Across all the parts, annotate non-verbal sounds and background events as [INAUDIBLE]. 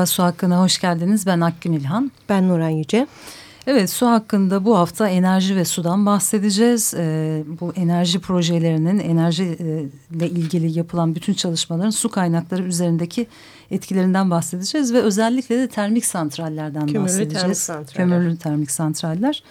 Merhaba Su Hakkı'na hoş geldiniz. Ben Akgün İlhan. Ben Nuran Yüce. Evet su hakkında bu hafta enerji ve sudan bahsedeceğiz. Ee, bu enerji projelerinin enerji e, ile ilgili yapılan bütün çalışmaların su kaynakları üzerindeki etkilerinden bahsedeceğiz. Ve özellikle de termik santrallerden Kömürlü bahsedeceğiz. Termik santraller. Kömürlü termik santraller.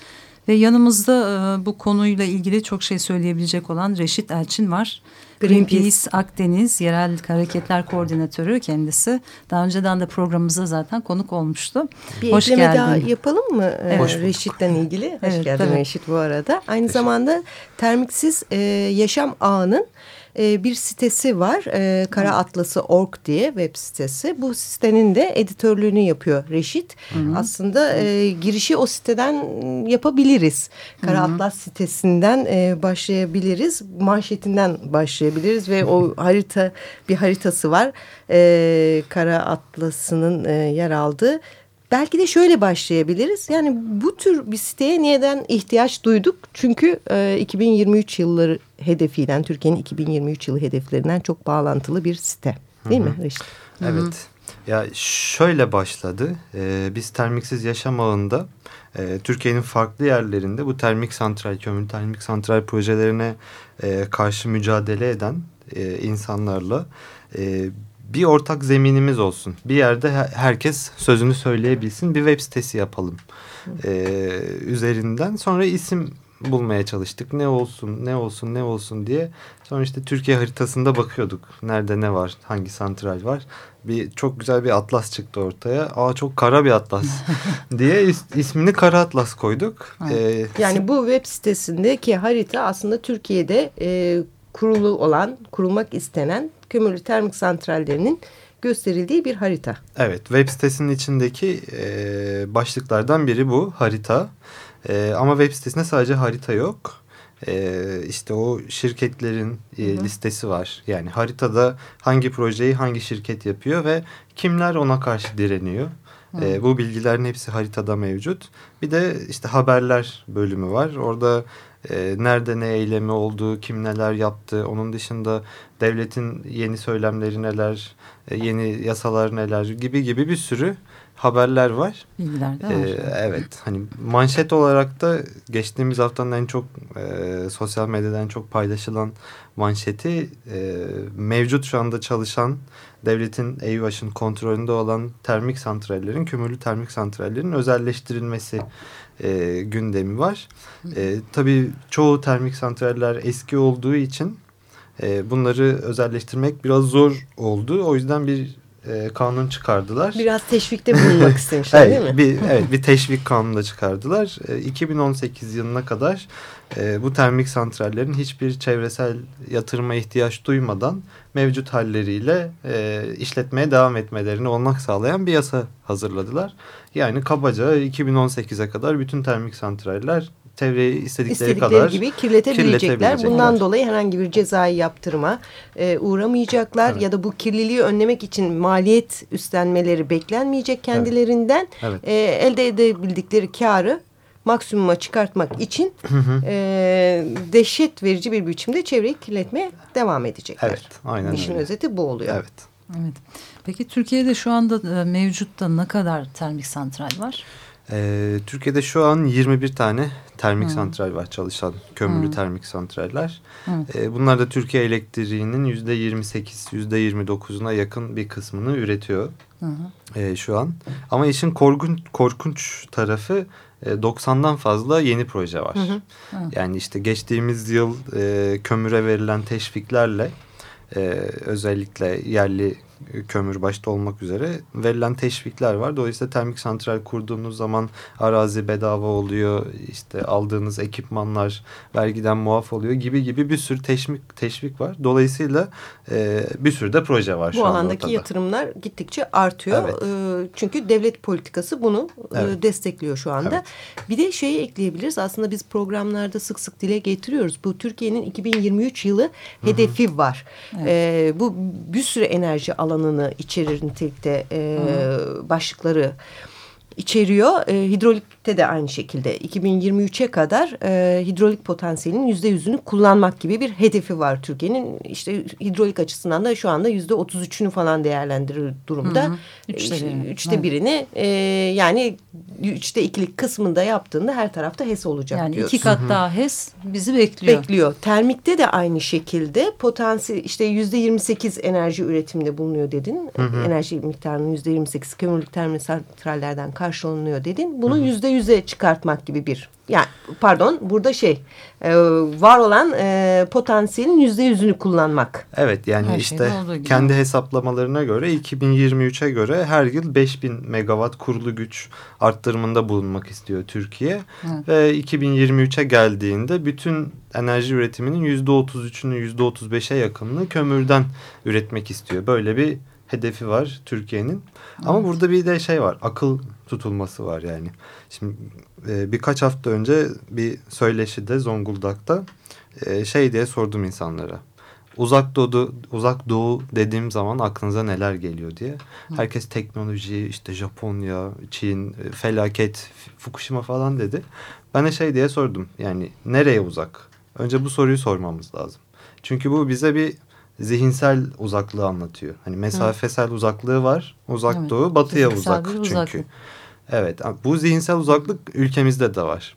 Ve yanımızda e, bu konuyla ilgili çok şey söyleyebilecek olan Reşit Elçin var. Greenpeace. Greenpeace Akdeniz Yerel Hareketler Koordinatörü kendisi. Daha önceden de programımıza zaten konuk olmuştu. Bir Hoş ekleme geldin. daha yapalım mı e, Evet. Reşit'ten ilgili? Hoş Evet, geldin tabii. Reşit bu arada. Aynı zamanda termiksiz e, yaşam ağının e, bir sitesi var. E, Kara Atlası Org diye web sitesi. Bu sitenin de editörlüğünü yapıyor Reşit. Aslında e, girişi o siteden yapabiliriz. Kara Atlas sitesinden e, başlayabiliriz. Manşetinden başlayabiliriz ve o [LAUGHS] harita bir haritası var. E, Kara Atlas'ının e, yer aldığı. Belki de şöyle başlayabiliriz. Yani bu tür bir siteye neden ihtiyaç duyduk? Çünkü e, 2023 yılları hedefiyle, Türkiye'nin 2023 yılı hedeflerinden çok bağlantılı bir site. Değil mi Reşit? Evet. Ya şöyle başladı. Ee, biz termiksiz yaşam ağında e, Türkiye'nin farklı yerlerinde bu termik santral, kömür termik santral projelerine e, karşı mücadele eden e, insanlarla e, bir ortak zeminimiz olsun. Bir yerde he- herkes sözünü söyleyebilsin. Bir web sitesi yapalım. E, üzerinden sonra isim bulmaya çalıştık. Ne olsun, ne olsun, ne olsun diye. Sonra işte Türkiye haritasında bakıyorduk. Nerede ne var, hangi santral var. Bir çok güzel bir atlas çıktı ortaya. Aa çok kara bir atlas [LAUGHS] diye is- ismini Kara Atlas koyduk. Ee, Yani bu web sitesindeki harita aslında Türkiye'de e, kurulu olan, kurulmak istenen kömürlü termik santrallerinin gösterildiği bir harita. Evet, web sitesinin içindeki e, başlıklardan biri bu harita. E, ama web sitesinde sadece harita yok. E, işte o şirketlerin e, listesi var. Yani haritada hangi projeyi hangi şirket yapıyor ve kimler ona karşı direniyor. E, bu bilgilerin hepsi haritada mevcut. Bir de işte haberler bölümü var. Orada e, nerede ne eylemi olduğu, kim neler yaptı. Onun dışında devletin yeni söylemleri neler, e, yeni yasalar neler gibi gibi bir sürü haberler var. Bilgiler de var. Ee, evet hani manşet olarak da geçtiğimiz haftanın en çok e, sosyal medyadan çok paylaşılan manşeti e, mevcut şu anda çalışan devletin EYUAŞ'ın kontrolünde olan termik santrallerin, kömürlü termik santrallerin özelleştirilmesi e, gündemi var. E, tabii çoğu termik santraller eski olduğu için e, bunları özelleştirmek biraz zor oldu. O yüzden bir e, kanun çıkardılar. Biraz teşvikte bulunmak [LAUGHS] istemişler Evet, değil mi? Bir, evet, bir teşvik kanunu da çıkardılar. E, 2018 yılına kadar e, bu termik santrallerin hiçbir çevresel yatırıma ihtiyaç duymadan mevcut halleriyle e, işletmeye devam etmelerini olmak sağlayan bir yasa hazırladılar. Yani kabaca 2018'e kadar bütün termik santraller çevreyi istedikleri, İstedikleri kadar gibi kirletebilecekler. kirletebilecekler. Bundan dolayı herhangi bir cezai yaptırıma e, uğramayacaklar Evet. ya da bu kirliliği önlemek için maliyet üstlenmeleri beklenmeyecek kendilerinden. Evet. E, elde edebildikleri karı maksimuma çıkartmak için e, dehşet verici bir biçimde çevreyi kirletmeye devam edecekler. Evet, aynen İşin öyle. özeti bu oluyor. Evet. Evet. Peki Türkiye'de şu anda e, mevcutta ne kadar termik santral var? Ee, Türkiye'de şu an 21 tane termik santral var çalışan kömürlü termik santraller. Evet. Ee, bunlar da Türkiye elektriğinin %28, %29'una yakın bir kısmını üretiyor Hı hı. ee, şu an. Ama işin korkunç, korkunç tarafı e, 90'dan fazla yeni proje var. Yani işte geçtiğimiz yıl e, kömüre verilen teşviklerle e, özellikle yerli kömür başta olmak üzere verilen teşvikler var. Dolayısıyla termik santral kurduğunuz zaman arazi bedava oluyor. İşte aldığınız ekipmanlar vergiden muaf oluyor gibi gibi bir sürü teşvik, teşvik var. Dolayısıyla e, bir sürü de proje var Bu şu anda alandaki ortada. yatırımlar gittikçe artıyor. Evet. E, çünkü devlet politikası bunu e, Evet. destekliyor şu anda. Evet. Bir de şeyi ekleyebiliriz. Aslında biz programlarda sık sık dile getiriyoruz. Bu Türkiye'nin 2023 yılı hedefi var. E, bu bir sürü enerji alanını içerir nitelikte e, başlıkları içeriyor. E, hidrolikte de aynı şekilde 2023'e kadar e, hidrolik potansiyelinin yüzde yüzünü kullanmak gibi bir hedefi var Türkiye'nin. İşte hidrolik açısından da şu anda yüzde otuz üçünü falan değerlendirir durumda. Hı hı. Üçte İşte birini. Üçte Evet. birini e, yani üçte ikilik kısmında yaptığında her tarafta HES olacak Yani diyoruz. iki kat daha HES bizi bekliyor. Bekliyor. Termikte de aynı şekilde potansiyel işte yüzde yirmi sekiz enerji üretiminde bulunuyor dedin. Enerji miktarının yüzde yirmi sekiz kömürlük termik santrallerden karşılanıyor dedin. Bunu yüzde yüze çıkartmak gibi bir yani pardon burada şey e, var olan e, potansiyelin yüzde yüzünü kullanmak. Evet yani Her işte kendi hesaplamalarına göre 2023'e göre her yıl 5000 megawatt kurulu güç arttırımında bulunmak istiyor Türkiye. Evet. Ve 2023'e geldiğinde bütün enerji üretiminin %33'ünü %35'e yakınını kömürden üretmek istiyor. Böyle bir hedefi var Türkiye'nin. Ama burada bir de şey var akıl tutulması var yani. Şimdi e, birkaç hafta önce bir söyleşide Zonguldak'ta e, şey diye sordum insanlara. Uzak doğu, uzak doğu dediğim zaman aklınıza neler geliyor diye. Herkes teknoloji, işte Japonya, Çin, e, felaket, Fukushima falan dedi. Ben de şey diye sordum. Yani nereye uzak? Önce bu soruyu sormamız lazım. Çünkü bu bize bir zihinsel uzaklığı anlatıyor. Hani mesafesel uzaklığı var. Uzak Evet. doğu batıya uzak çünkü. uzaklık. Evet bu zihinsel uzaklık ülkemizde de var.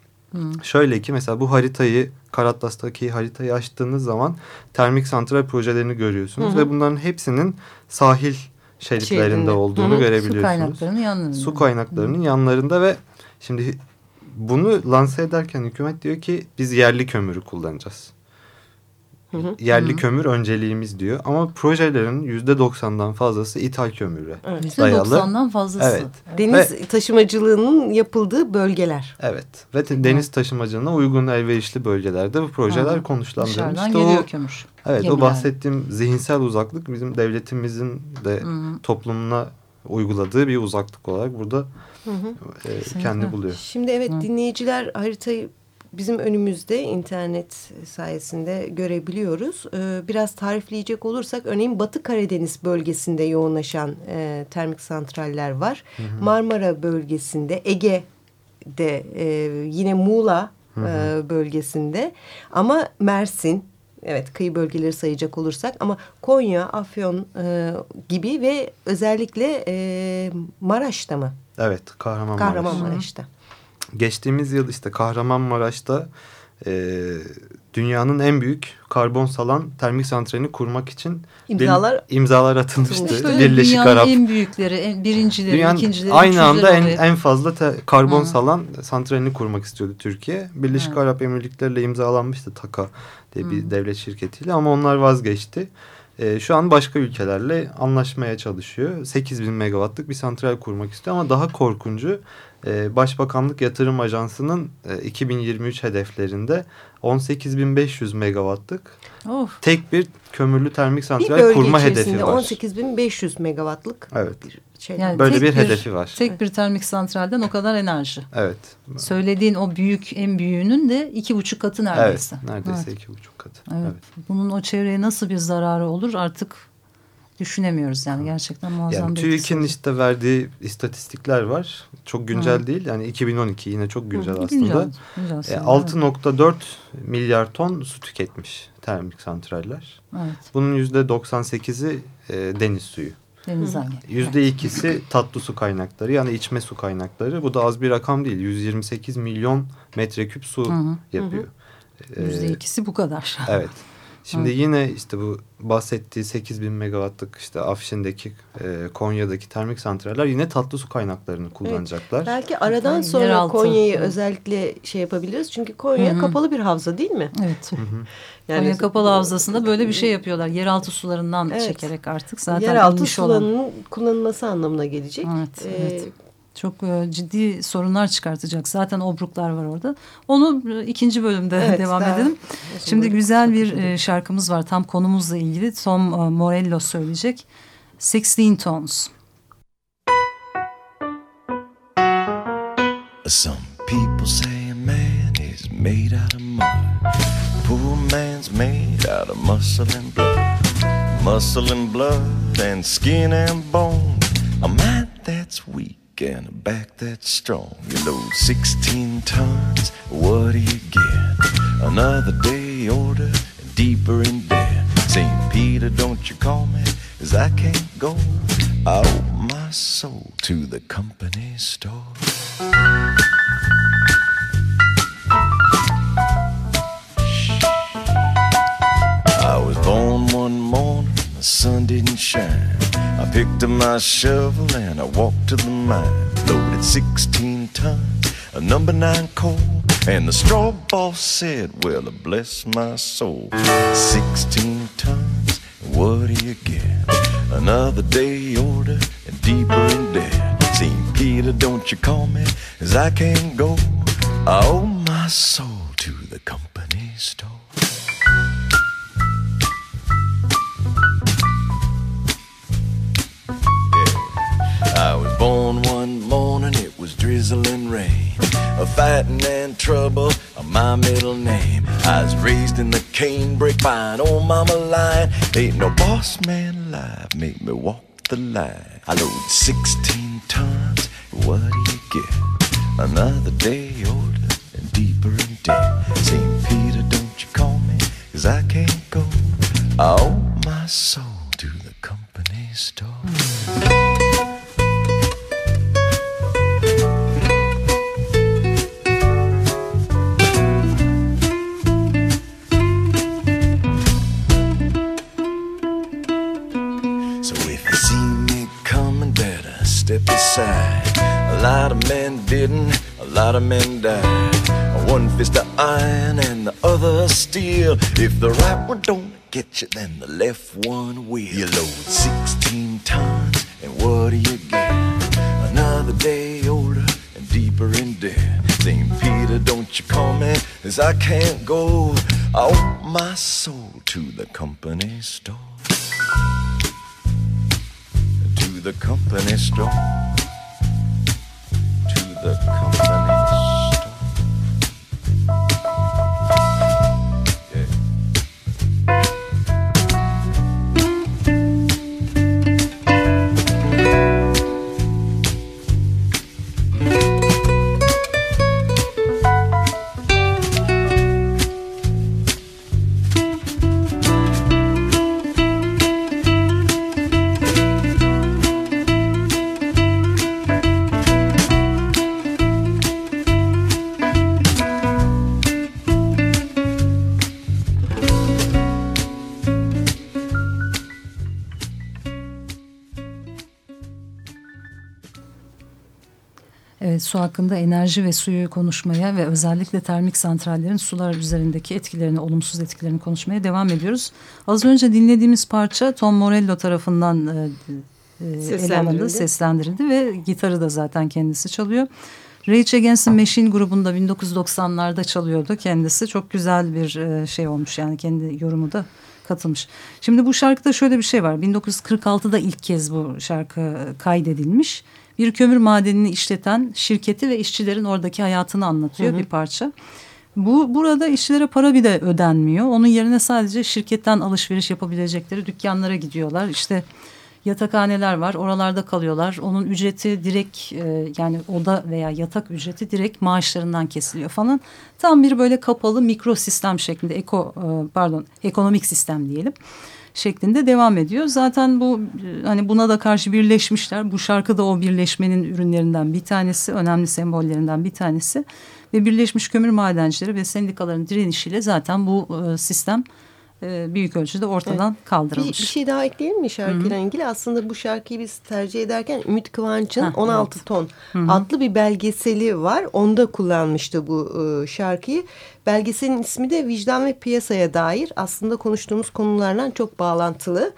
Şöyle ki mesela bu haritayı Karatlas'taki haritayı açtığınız zaman termik santral projelerini görüyorsunuz Hı hı. ve bunların hepsinin sahil şeritlerinde Şeridinde. olduğunu Hı hı. Su görebiliyorsunuz. kaynaklarının yanlarında. Su kaynaklarının yanlarında ve şimdi bunu lanse ederken hükümet diyor ki biz yerli kömürü kullanacağız. Hı hı. Yerli kömür önceliğimiz diyor ama projelerin yüzde doksandan fazlası ithal kömüre Evet. Yüzde dayalı. doksandan fazlası. Evet. Deniz taşımacılığının yapıldığı bölgeler. Evet ve te- deniz taşımacılığına uygun elverişli bölgelerde bu projeler Hı. konuşlandırılmış. Dışarıdan İşte geliyor o, kömür. evet Gemiler. o bahsettiğim zihinsel uzaklık bizim devletimizin de Hı. toplumuna uyguladığı bir uzaklık olarak burada Hı hı. e, kendi buluyor. Şimdi evet Hı. dinleyiciler haritayı bizim önümüzde internet sayesinde görebiliyoruz. Ee, biraz tarifleyecek olursak örneğin Batı Karadeniz bölgesinde yoğunlaşan e, termik santraller var. Marmara bölgesinde, Ege'de e, yine Muğla e, bölgesinde ama Mersin Evet kıyı bölgeleri sayacak olursak ama Konya, Afyon e, gibi ve özellikle e, Maraş'ta mı? Evet Kahramanmaraş. Kahramanmaraş'ta. Geçtiğimiz yıl işte Kahramanmaraş'ta e, dünyanın en büyük karbon salan termik santralini kurmak için İmzalar bir- imzalar atılmıştı. Böyle Birleşik dünyanın Arap en büyükleri, en, birincileri, Dünyanın ikincileri, aynı anda en, en fazla te- karbon Hı. salan santralini kurmak istiyordu Türkiye. Birleşik Hı. Arap Emirlikleri ile imzalanmıştı TAKA diye bir devlet şirketiyle ama onlar vazgeçti. Ee, şu an başka ülkelerle anlaşmaya çalışıyor. 8000 megawattlık bir santral kurmak istiyor ama daha korkuncu e, Başbakanlık Yatırım Ajansı'nın e, 2023 hedeflerinde 18500 megawattlık Of. tek bir kömürlü termik santral kurma hedefi var. 18.500 megawattlık Evet. bir şey. Yani Böyle bir hedefi var. Tek bir termik santralden o kadar enerji. Evet. Söylediğin o büyük en büyüğünün de iki buçuk katı neredeyse. Evet, neredeyse Evet. iki buçuk katı. Evet. Evet. Bunun o çevreye nasıl bir zararı olur artık düşünemiyoruz yani gerçekten muazzam Yani bir TÜİK'in işte verdiği istatistikler var. Çok güncel Hı. değil. Yani 2012 yine çok güncel Hı, aslında. güncel, güncel E, aslında, 6.4 milyar ton su tüketmiş termik santraller. Evet, Bunun %98'i e, deniz suyu. Denizden geliyor. %2'si tatlı su kaynakları yani içme su kaynakları. Bu da az bir rakam değil. 128 milyon metreküp su Hı hı. yapıyor. E, Yüzde ikisi bu kadar. Evet. Şimdi Evet. yine işte bu bahsettiği 8000 megawattlık işte Afşin'deki e, Konya'daki termik santraller yine tatlı su kaynaklarını kullanacaklar. Belki aradan Yani sonra. Konya'yı Hı. özellikle şey yapabiliriz. Çünkü Konya Hı hı. kapalı bir havza değil mi? Evet. [LAUGHS] Yani Konya Kapalı Havzası'nda böyle bir şey yapıyorlar. Yeraltı sularından Evet. çekerek artık zaten Yeraltı inmiş olan. sularının kullanılması anlamına gelecek. Evet, Ee, evet. Çok e, ciddi sorunlar çıkartacak. Zaten obruklar var orada. Onu e, ikinci bölümde Evet, devam daha edelim. Şimdi bölüm güzel bir e, şarkımız var. Tam konumuzla ilgili. Tom Morello söyleyecek. 16 Tones. Some people say a man is made out of mud. Poor man's made out of muscle and blood. Muscle and blood and skin and bone. A weak and a back that's strong. You load 16 tons, what do you get? Another day older and deeper in debt. St. Peter, don't you call me, as I can't go. I owe my soul to the company store. I was born one morning, the sun didn't shine. I picked up my shovel and I walked to the mine. Loaded 16 tons a number nine coal. And the straw boss said, Well, bless my soul. 16 tons, what do you get? Another day older and deeper in debt. St. Peter, don't you call me, as I can't go. I owe my soul fighting and trouble, uh, my middle name. I was raised in the canebrake an old mama line. Ain't no boss man alive, make me walk the line. I load 16 tons, what do you get? Another day older and deeper in debt. St. Peter, don't you call me, cause I can't go. I owe my soul to the company store. Lot of men didn't, a lot of men died. One fist of iron and the other steel. If the right one don't get you, then the left one will. You load 16 tons, and what do you get? Another day older and deeper in debt. St. Peter, don't you call me, as I can't go. I owe my soul to the company store to the company store. The company su hakkında enerji ve suyu konuşmaya ve özellikle termik santrallerin sular üzerindeki etkilerini, olumsuz etkilerini konuşmaya devam ediyoruz. Az önce dinlediğimiz parça Tom Morello tarafından e, e, ele Seslendirildi. alındı, seslendirildi ve gitarı da zaten kendisi çalıyor. Rage Against the Machine grubunda 1990'larda çalıyordu kendisi. Çok güzel bir e, şey olmuş yani kendi yorumu da katılmış. Şimdi bu şarkıda şöyle bir şey var. 1946'da ilk kez bu şarkı kaydedilmiş. Bir kömür madenini işleten şirketi ve işçilerin oradaki hayatını anlatıyor bir parça. Bu burada işçilere para bir de ödenmiyor. Onun yerine sadece şirketten alışveriş yapabilecekleri dükkanlara gidiyorlar. İşte yatakhaneler var. Oralarda kalıyorlar. Onun ücreti direkt e, yani oda veya yatak ücreti direkt maaşlarından kesiliyor falan. Tam bir böyle kapalı mikro sistem şeklinde eko e, pardon ekonomik sistem diyelim şeklinde devam ediyor. Zaten bu e, hani buna da karşı birleşmişler. Bu şarkı da o birleşmenin ürünlerinden bir tanesi, önemli sembollerinden bir tanesi. Ve Birleşmiş Kömür Madencileri ve sendikaların direnişiyle zaten bu e, sistem e, büyük ölçüde ortadan Bir, kaldırılmış. bir şey daha ekleyelim mi şarkıyla ilgili? Aslında bu şarkıyı biz tercih ederken Ümit Kıvanç'ın Ha, 16 evet. ton adlı bir belgeseli var. Onda kullanmıştı bu e, şarkıyı. Belgeselin ismi de Vicdan ve Piyasaya dair aslında konuştuğumuz konularla çok bağlantılı.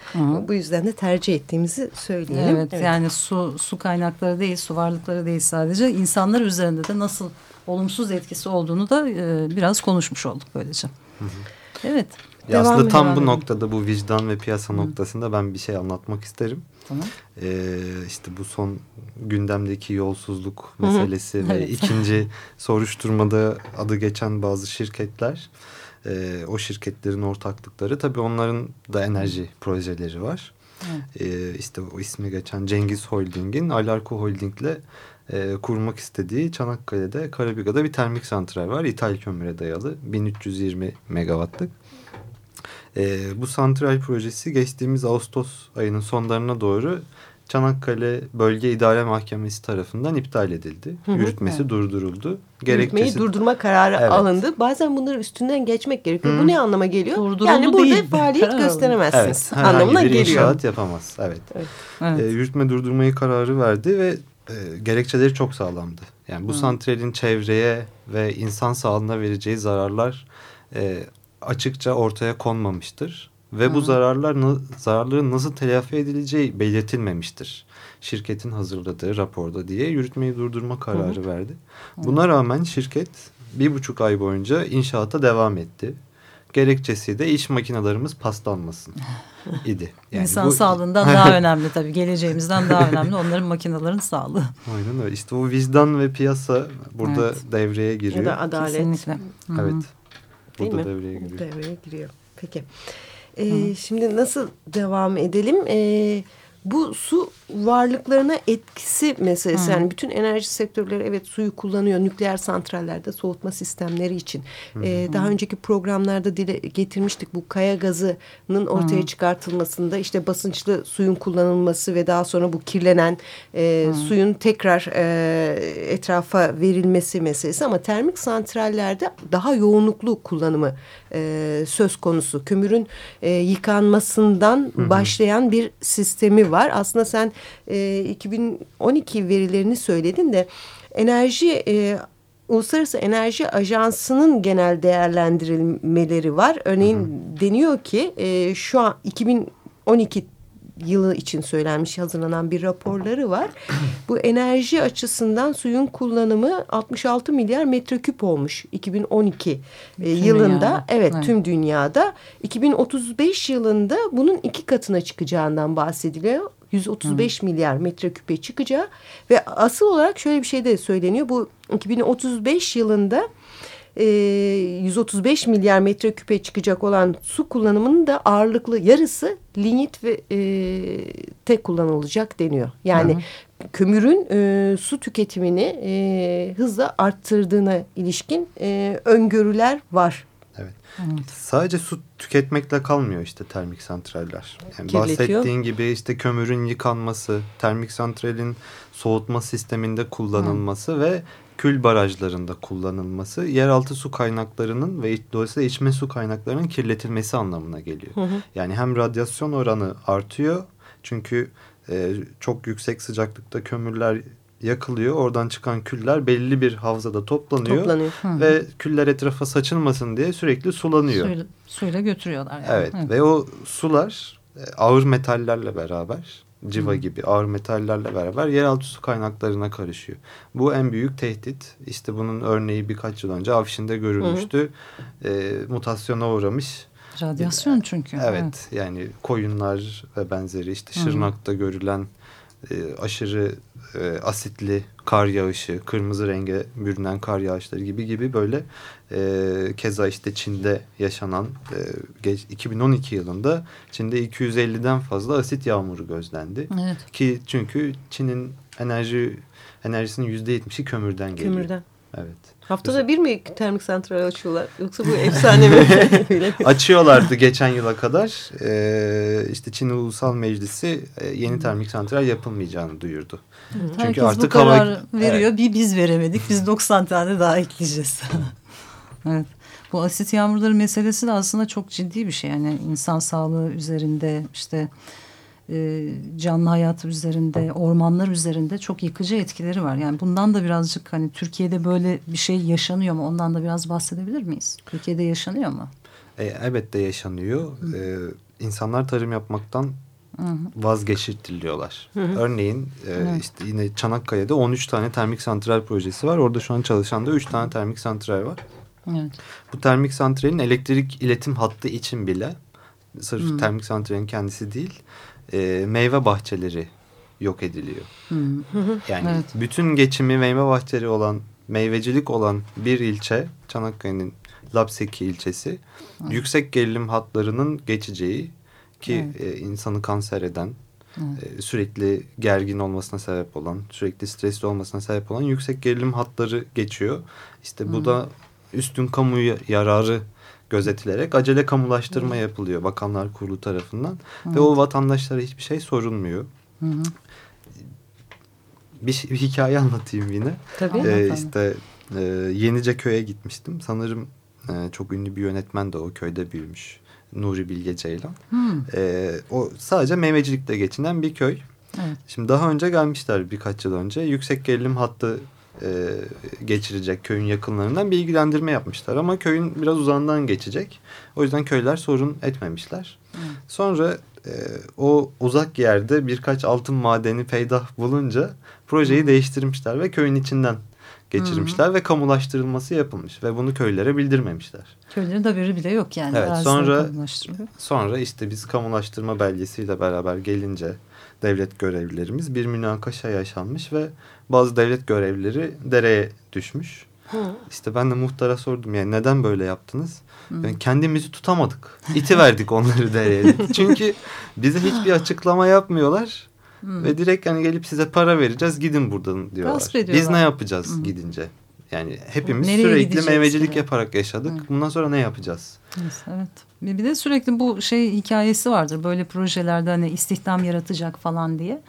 Bu yüzden de tercih ettiğimizi söyleyelim. Evet, yani su su kaynakları değil, su varlıkları değil sadece insanlar üzerinde de nasıl olumsuz etkisi olduğunu da e, biraz konuşmuş olduk böylece. Evet. Ya Devam aslında tam bu noktada bu vicdan ve piyasa noktasında ben bir şey anlatmak isterim. Tamam. Ee, işte bu son gündemdeki yolsuzluk meselesi ve Evet. ikinci [LAUGHS] soruşturmada adı geçen bazı şirketler e, o şirketlerin ortaklıkları tabii onların da enerji projeleri var. Ee, işte o ismi geçen Cengiz Holding'in Alarko Holding'le e, kurmak istediği Çanakkale'de Karabiga'da bir termik santral var. İthal kömüre dayalı 1320 megawattlık. Ee, bu santral projesi geçtiğimiz Ağustos ayının sonlarına doğru Çanakkale Bölge İdare Mahkemesi tarafından iptal edildi. Hı hı. Yürütmesi durduruldu. Yürütmeyi Gerekçesi durdurma kararı Evet. alındı. Bazen bunların üstünden geçmek gerekiyor. Bu ne anlama geliyor? Durduruldu yani burada değil. faaliyet Karar [LAUGHS] gösteremezsiniz. Evet, anlamına bir geliyor. inşaat yapamaz. Evet. Evet. E, yürütme durdurmayı kararı verdi ve e, gerekçeleri çok sağlamdı. Yani bu santralin çevreye ve insan sağlığına vereceği zararlar e, açıkça ortaya konmamıştır. Ve bu zararlar zararların nasıl telafi edileceği belirtilmemiştir. Şirketin hazırladığı raporda diye yürütmeyi durdurma kararı verdi. Buna rağmen şirket bir buçuk ay boyunca inşaata devam etti. Gerekçesi de iş makinelerimiz paslanmasın [LAUGHS] idi. Yani İnsan bu- sağlığından daha [LAUGHS] önemli tabii. Geleceğimizden daha önemli onların makinelerin sağlığı. Aynen öyle. İşte o vicdan ve piyasa burada Evet. devreye giriyor. Ya da adalet. Kesinlikle. Hı hı. Evet. Değil Burada mi? devreye giriyor. Devreye giriyor. Peki. Ee, şimdi nasıl devam edelim? Ee, bu su varlıklarına etkisi meselesi. Yani bütün enerji sektörleri evet suyu kullanıyor. Nükleer santrallerde soğutma sistemleri için. Ee, daha önceki programlarda dile getirmiştik. Bu kaya gazının ortaya çıkartılmasında işte basınçlı suyun kullanılması ve daha sonra bu kirlenen e, suyun tekrar e, etrafa verilmesi meselesi. Ama termik santrallerde daha yoğunluklu kullanımı e, söz konusu. Kömürün e, yıkanmasından başlayan bir sistemi var. Aslında sen e, 2012 verilerini söyledin de enerji e, Uluslararası Enerji Ajansı'nın genel değerlendirilmeleri var. Örneğin deniyor ki e, şu an 2012 yılı için söylenmiş hazırlanan bir raporları var. Bu enerji açısından suyun kullanımı 66 milyar metreküp olmuş 2012 e, yılında. dünyada. Evet, Evet. tüm dünyada. 2035 yılında bunun iki katına çıkacağından bahsediliyor. 135 milyar metreküpe çıkacağı ve asıl olarak şöyle bir şey de söyleniyor. Bu 2035 yılında e, 135 milyar metreküpe çıkacak olan su kullanımının da ağırlıklı yarısı linyit ve e, tek kullanılacak deniyor. Yani kömürün e, su tüketimini e, hızla arttırdığına ilişkin e, öngörüler var. Evet. Sadece su tüketmekle kalmıyor işte termik santraller. Yani Kirletiyor. bahsettiğin gibi işte kömürün yıkanması, termik santralin soğutma sisteminde kullanılması ve kül barajlarında kullanılması yeraltı su kaynaklarının ve dolayısıyla içme su kaynaklarının kirletilmesi anlamına geliyor. Yani hem radyasyon oranı artıyor çünkü e, çok yüksek sıcaklıkta kömürler yakılıyor. Oradan çıkan küller belli bir havzada toplanıyor. Toplanıyor. Ve küller etrafa saçılmasın diye sürekli sulanıyor. Suyla, suyla götürüyorlar. Yani. Evet. ve o sular e, ağır metallerle beraber civa gibi ağır metallerle beraber yeraltı su kaynaklarına karışıyor. Bu en büyük tehdit. İşte bunun örneği birkaç yıl önce Afşin'de görülmüştü. E, mutasyona uğramış. Radyasyon çünkü. Evet, yani koyunlar ve benzeri işte Şırnak'ta görülen e, aşırı e, asitli kar yağışı, kırmızı renge bürünen kar yağışları gibi gibi böyle e, keza işte Çin'de yaşanan e, geç, 2012 yılında Çin'de 250'den fazla asit yağmuru gözlendi. Evet. Ki çünkü Çin'in enerji enerjisinin %70'i kömürden geliyor. Kömürden. Evet. Haftada bir mi termik santral açıyorlar? Yoksa bu efsane [LAUGHS] mi? Açıyorlardı geçen yıla kadar. Ee, işte Çin Ulusal Meclisi e, yeni termik santral yapılmayacağını duyurdu. Çünkü Herkes bu artık hava veriyor. Bir biz veremedik. Biz 90 tane daha ekleyeceğiz. [LAUGHS] evet. Bu asit yağmurları meselesi de aslında çok ciddi bir şey. Yani insan sağlığı üzerinde işte e, canlı hayatı üzerinde, ormanlar üzerinde çok yıkıcı etkileri var. Yani bundan da birazcık hani Türkiye'de böyle bir şey yaşanıyor mu? Ondan da biraz bahsedebilir miyiz? Türkiye'de yaşanıyor mu? E, elbette yaşanıyor. E, insanlar tarım yapmaktan vazgeçirtiliyorlar. Örneğin e, işte yine Çanakkale'de 13 tane termik santral projesi var. Orada şu an çalışan da 3 tane termik santral var. Evet. Bu termik santralin elektrik iletim hattı için bile sırf termik santralin kendisi değil e, meyve bahçeleri yok ediliyor. Yani Evet. bütün geçimi meyve bahçeleri olan meyvecilik olan bir ilçe Çanakkale'nin Lapseki ilçesi yüksek gerilim hatlarının geçeceği ki e, insanı kanser eden e, sürekli gergin olmasına sebep olan sürekli stresli olmasına sebep olan yüksek gerilim hatları geçiyor. İşte bu da üstün kamu yararı gözetilerek acele kamulaştırma yapılıyor Bakanlar Kurulu tarafından ve o vatandaşlara hiçbir şey sorulmuyor. Bir, bir hikaye anlatayım yine. Tabii. Ee, işte e, Yenice köy'e gitmiştim. Sanırım e, çok ünlü bir yönetmen de o köyde büyümüş. Nuri Bilge Ceylan. Hmm. Ee, o sadece meyvecilikle geçinen bir köy. Evet. Şimdi daha önce gelmişler birkaç yıl önce. Yüksek gerilim hattı e, geçirecek köyün yakınlarından bilgilendirme yapmışlar. Ama köyün biraz uzağından geçecek. O yüzden köyler sorun etmemişler. Sonra e, o uzak yerde birkaç altın madeni peydah bulunca projeyi değiştirmişler ve köyün içinden geçirmişler ve kamulaştırılması yapılmış ve bunu köylere bildirmemişler. Köylerin haberi bile yok yani. Evet, sonra-. Sonra işte biz kamulaştırma belgesiyle beraber gelince devlet görevlilerimiz bir münakaşa yaşanmış ve bazı devlet görevlileri dereye düşmüş. İşte ben de muhtara sordum yani neden böyle yaptınız? Yani kendimizi tutamadık. İti verdik onları dereye. [LAUGHS] Çünkü bize hiçbir açıklama yapmıyorlar. Ve direkt hani gelip size para vereceğiz gidin buradan diyorlar. Biz ne yapacağız gidince? Yani hepimiz Nereye sürekli meyvecilik diye. yaparak yaşadık. Bundan sonra ne yapacağız? Evet. Bir de sürekli bu şey hikayesi vardır. Böyle projelerde hani istihdam yaratacak falan diye.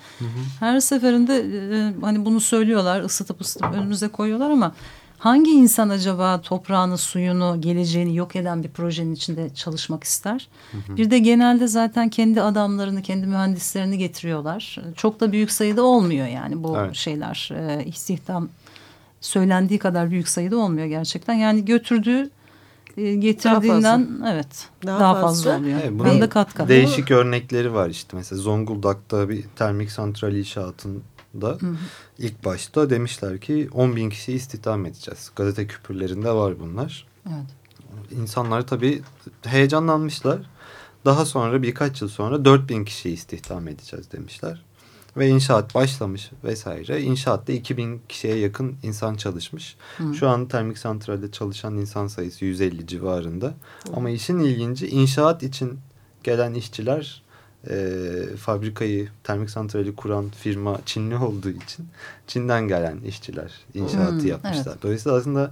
Her seferinde e, hani bunu söylüyorlar, ısıtıp ısıtıp önümüze koyuyorlar ama hangi insan acaba toprağını, suyunu, geleceğini yok eden bir projenin içinde çalışmak ister? Bir de genelde zaten kendi adamlarını, kendi mühendislerini getiriyorlar. Çok da büyük sayıda olmuyor yani bu Evet. şeyler. E, istihdam söylendiği kadar büyük sayıda olmuyor gerçekten. Yani götürdüğü e, getirdiğinden evet Daha daha, fazla. fazla, oluyor. Evet, Bunun da kat kat. Değişik örnekleri var işte. Mesela Zonguldak'ta bir termik santral inşaatında ilk başta demişler ki 10 bin kişi istihdam edeceğiz. Gazete küpürlerinde var bunlar. Evet. İnsanlar tabii heyecanlanmışlar. Daha sonra birkaç yıl sonra 4 bin kişi istihdam edeceğiz demişler. Ve inşaat başlamış vesaire. İnşaatta 2000 kişiye yakın insan çalışmış. Şu an termik santralde çalışan insan sayısı 150 civarında. Ama işin ilginci inşaat için gelen işçiler e, fabrikayı, termik santrali kuran firma Çinli olduğu için Çin'den gelen işçiler inşaatı Hmm, yapmışlar. evet. Dolayısıyla aslında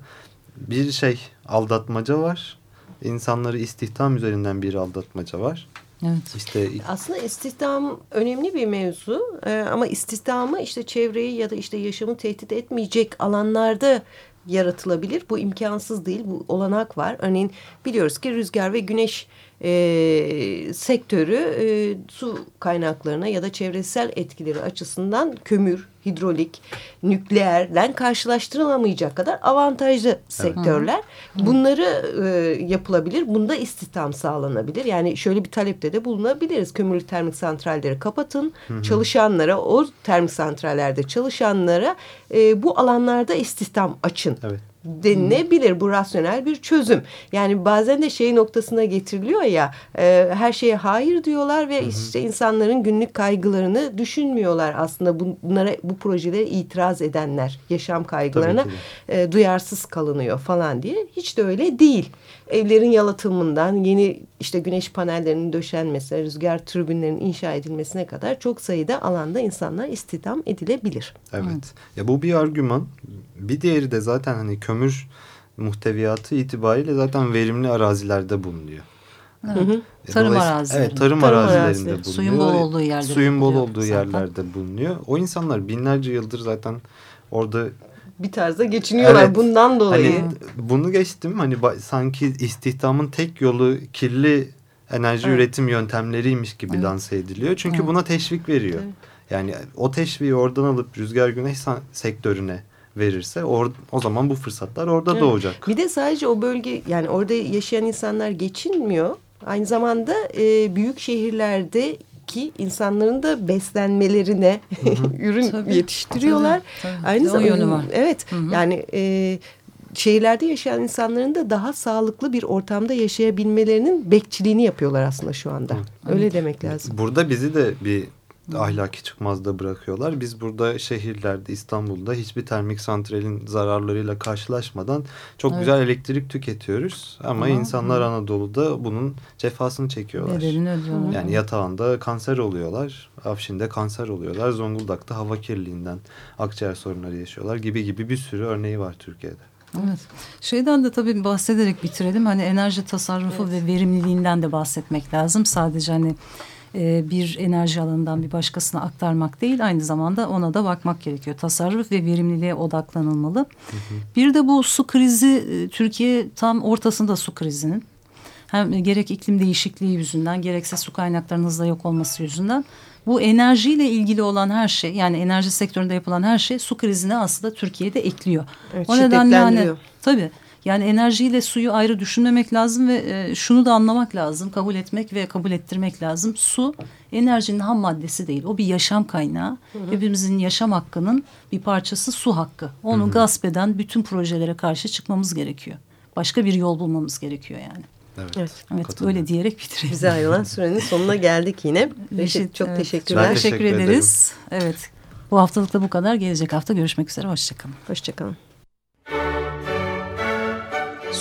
bir şey aldatmaca var. İnsanları istihdam üzerinden bir aldatmaca var. Evet. İşte Aslında istihdam önemli bir mevzu Ee, ama istihdamı işte çevreyi ya da işte yaşamı tehdit etmeyecek alanlarda yaratılabilir. Bu imkansız değil, bu olanak var. Örneğin biliyoruz ki rüzgar ve güneş e, sektörü e, su kaynaklarına ya da çevresel etkileri açısından kömür, hidrolik, nükleerden karşılaştırılamayacak kadar avantajlı sektörler. Bunları e, yapılabilir. Bunda istihdam sağlanabilir. Yani şöyle bir talepte de bulunabiliriz. Kömürlü termik santralleri kapatın. Çalışanlara, o termik santrallerde çalışanlara e, bu alanlarda istihdam açın evet. Denilebilir. Bu rasyonel bir çözüm. Yani bazen de şey noktasına getiriliyor ya e, her şeye hayır diyorlar ve işte insanların günlük kaygılarını düşünmüyorlar aslında bunlara bu projelere itiraz edenler yaşam kaygılarına e, duyarsız kalınıyor falan diye hiç de öyle değil. Evlerin yalıtımından yeni işte güneş panellerinin döşenmesine, rüzgar türbinlerinin inşa edilmesine kadar çok sayıda alanda insanlar istihdam edilebilir. Evet. Ya bu bir argüman. Bir diğeri de zaten hani kömür muhteviyatı itibariyle zaten verimli arazilerde bulunuyor. Evet. E, Tarım dolayısıyla- arazileri. Evet, tarım, Tarım arazilerinde arazileri. bulunuyor. Suyun bol olduğu yerlerde Suyun bol bulunuyor olduğu zaten. yerlerde bulunuyor. O insanlar binlerce yıldır zaten orada bir tarzda geçiniyorlar Evet. bundan dolayı. Hani bunu geçtim hani sanki istihdamın tek yolu kirli enerji Evet. üretim yöntemleriymiş gibi Evet. lanse ediliyor. Çünkü Evet. buna teşvik veriyor. Evet. Yani o teşviği oradan alıp rüzgar güneş san- sektörüne verirse or- o zaman bu fırsatlar orada Evet. doğacak. Bir de sadece o bölge yani orada yaşayan insanlar geçinmiyor. Aynı zamanda e, büyük şehirlerdeki insanların da beslenmelerine [LAUGHS] ürün Tabii, yetiştiriyorlar. tabii, tabii. Aynı zamanda yönü var. Evet. Hı hı. Yani e, şehirlerde yaşayan insanların da daha sağlıklı bir ortamda yaşayabilmelerinin bekçiliğini yapıyorlar aslında şu anda. Öyle demek lazım. Burada bizi de bir ahlaki çıkmazda bırakıyorlar. Biz burada şehirlerde İstanbul'da hiçbir termik santralin zararlarıyla karşılaşmadan çok Evet. güzel elektrik tüketiyoruz. Ama Ama- insanlar Anadolu'da bunun cefasını çekiyorlar. Bedelini ödüyorlar. Yani yatağında kanser oluyorlar, Afşin'de kanser oluyorlar, Zonguldak'ta hava kirliliğinden akciğer sorunları yaşıyorlar gibi gibi bir sürü örneği var Türkiye'de. Evet. Şeyden de tabii bahsederek bitirelim. Hani enerji tasarrufu ve verimliliğinden de bahsetmek lazım. Sadece hani e, bir enerji alanından bir başkasına aktarmak değil. Aynı zamanda ona da bakmak gerekiyor. Tasarruf ve verimliliğe odaklanılmalı. Bir de bu su krizi e, Türkiye tam ortasında su krizinin. Hem gerek iklim değişikliği yüzünden gerekse su kaynaklarının hızla yok olması yüzünden bu enerjiyle ilgili olan her şey yani enerji sektöründe yapılan her şey su krizine aslında Türkiye'de ekliyor. Evet, o nedenle hani tabii yani enerjiyle suyu ayrı düşünmemek lazım ve e, şunu da anlamak lazım, kabul etmek ve kabul ettirmek lazım. Su enerjinin ham maddesi değil. O bir yaşam kaynağı. Hepimizin yaşam hakkının bir parçası su hakkı. Onu gasp eden bütün projelere karşı çıkmamız gerekiyor. Başka bir yol bulmamız gerekiyor yani. Evet. Evet. Evet Katılıyorum. öyle diyerek bitirelim. Bize ayrılan sürenin sonuna geldik yine. [LAUGHS] Reşit çok evet, teşekkürler. Çok teşekkür teşekkür ederim. ederiz. Evet. Bu haftalık da bu kadar. Gelecek hafta görüşmek üzere. Hoşçakalın. Hoşçakalın.